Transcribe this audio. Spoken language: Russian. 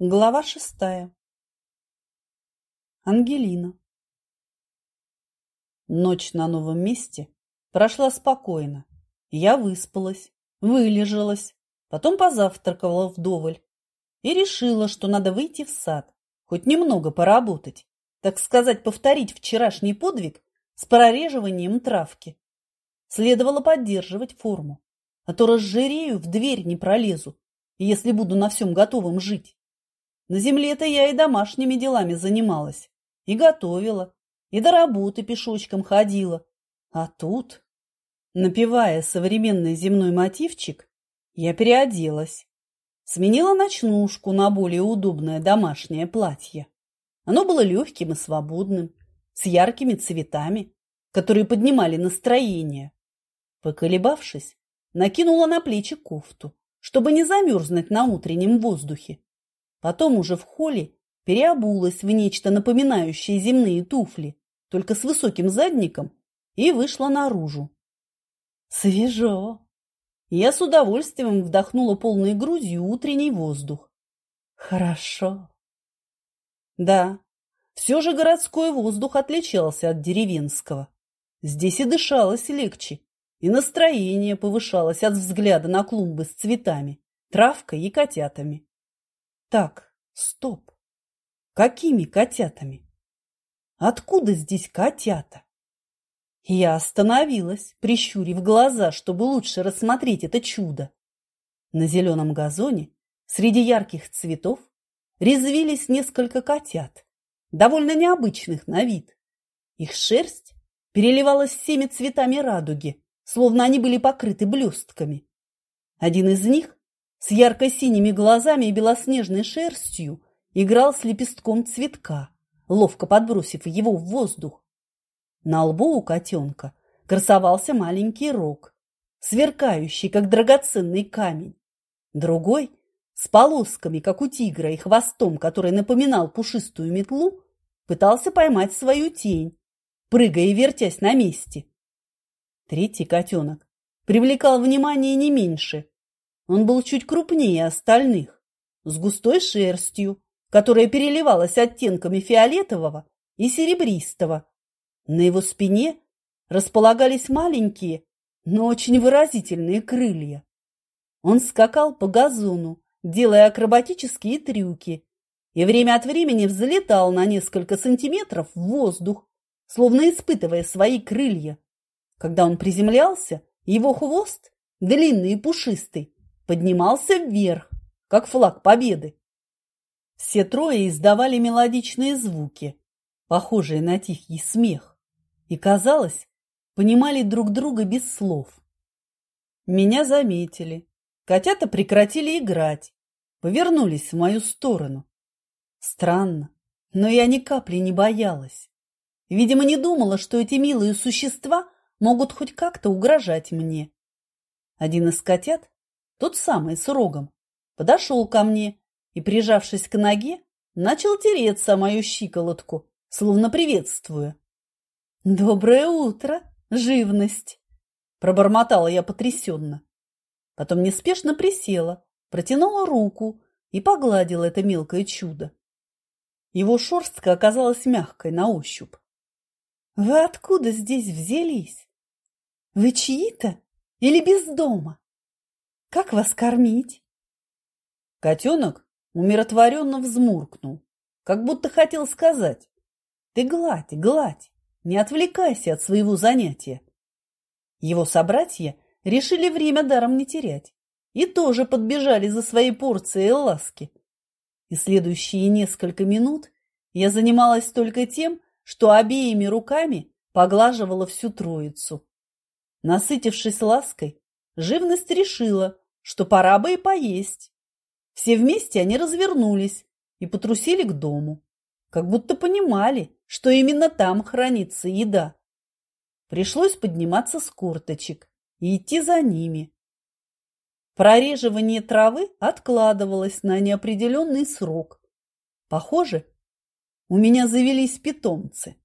Глава шестая. Ангелина. Ночь на новом месте прошла спокойно. Я выспалась, вылежалась, потом позавтракала вдоволь и решила, что надо выйти в сад, хоть немного поработать, так сказать, повторить вчерашний подвиг с прореживанием травки. Следовало поддерживать форму, а то разжирею, в дверь не пролезу, если буду на всем готовом жить. На земле-то я и домашними делами занималась, и готовила, и до работы пешочком ходила. А тут, напевая современный земной мотивчик, я переоделась. Сменила ночнушку на более удобное домашнее платье. Оно было легким и свободным, с яркими цветами, которые поднимали настроение. Поколебавшись, накинула на плечи кофту, чтобы не замерзнуть на утреннем воздухе. Потом уже в холле переобулась в нечто напоминающее земные туфли, только с высоким задником, и вышла наружу. Свежо! Я с удовольствием вдохнула полной грудью утренний воздух. Хорошо. Да, все же городской воздух отличался от деревенского. Здесь и дышалось легче, и настроение повышалось от взгляда на клумбы с цветами, травкой и котятами. Так, стоп. Какими котятами? Откуда здесь котята? Я остановилась, прищурив глаза, чтобы лучше рассмотреть это чудо. На зеленом газоне, среди ярких цветов, резвились несколько котят, довольно необычных на вид. Их шерсть переливалась всеми цветами радуги, словно они были покрыты блестками. Один из них с ярко-синими глазами и белоснежной шерстью играл с лепестком цветка, ловко подбросив его в воздух. На лбу у котенка красовался маленький рог, сверкающий, как драгоценный камень. Другой, с полосками, как у тигра, и хвостом, который напоминал пушистую метлу, пытался поймать свою тень, прыгая и вертясь на месте. Третий котенок привлекал внимание не меньше – он был чуть крупнее остальных, с густой шерстью, которая переливалась оттенками фиолетового и серебристого. На его спине располагались маленькие, но очень выразительные крылья. Он скакал по газону, делая акробатические трюки, и время от времени взлетал на несколько сантиметров в воздух, словно испытывая свои крылья. Когда он приземлялся, его хвост, длинный и пушистый, поднимался вверх, как флаг победы. Все трое издавали мелодичные звуки, похожие на тихий смех, и, казалось, понимали друг друга без слов. Меня заметили. Котята прекратили играть, повернулись в мою сторону. Странно, но я ни капли не боялась. Видимо, не думала, что эти милые существа могут хоть как-то угрожать мне. Один из котят тот самый с рогом, подошел ко мне и, прижавшись к ноге, начал тереться мою щиколотку, словно приветствуя. «Доброе утро, живность!» – пробормотала я потрясенно. Потом неспешно присела, протянула руку и погладила это мелкое чудо. Его шерстка оказалась мягкой на ощупь. «Вы откуда здесь взялись? Вы чьи-то или без дома?» Как вас кормить? Котенок умиротворенно взмуркнул, как будто хотел сказать. Ты гладь, гладь, не отвлекайся от своего занятия. Его собратья решили время даром не терять и тоже подбежали за своей порцией ласки. И следующие несколько минут я занималась только тем, что обеими руками поглаживала всю троицу. Насытившись лаской, живность решила, что пора бы и поесть. Все вместе они развернулись и потрусили к дому, как будто понимали, что именно там хранится еда. Пришлось подниматься с корточек и идти за ними. Прореживание травы откладывалось на неопределенный срок. Похоже, у меня завелись питомцы.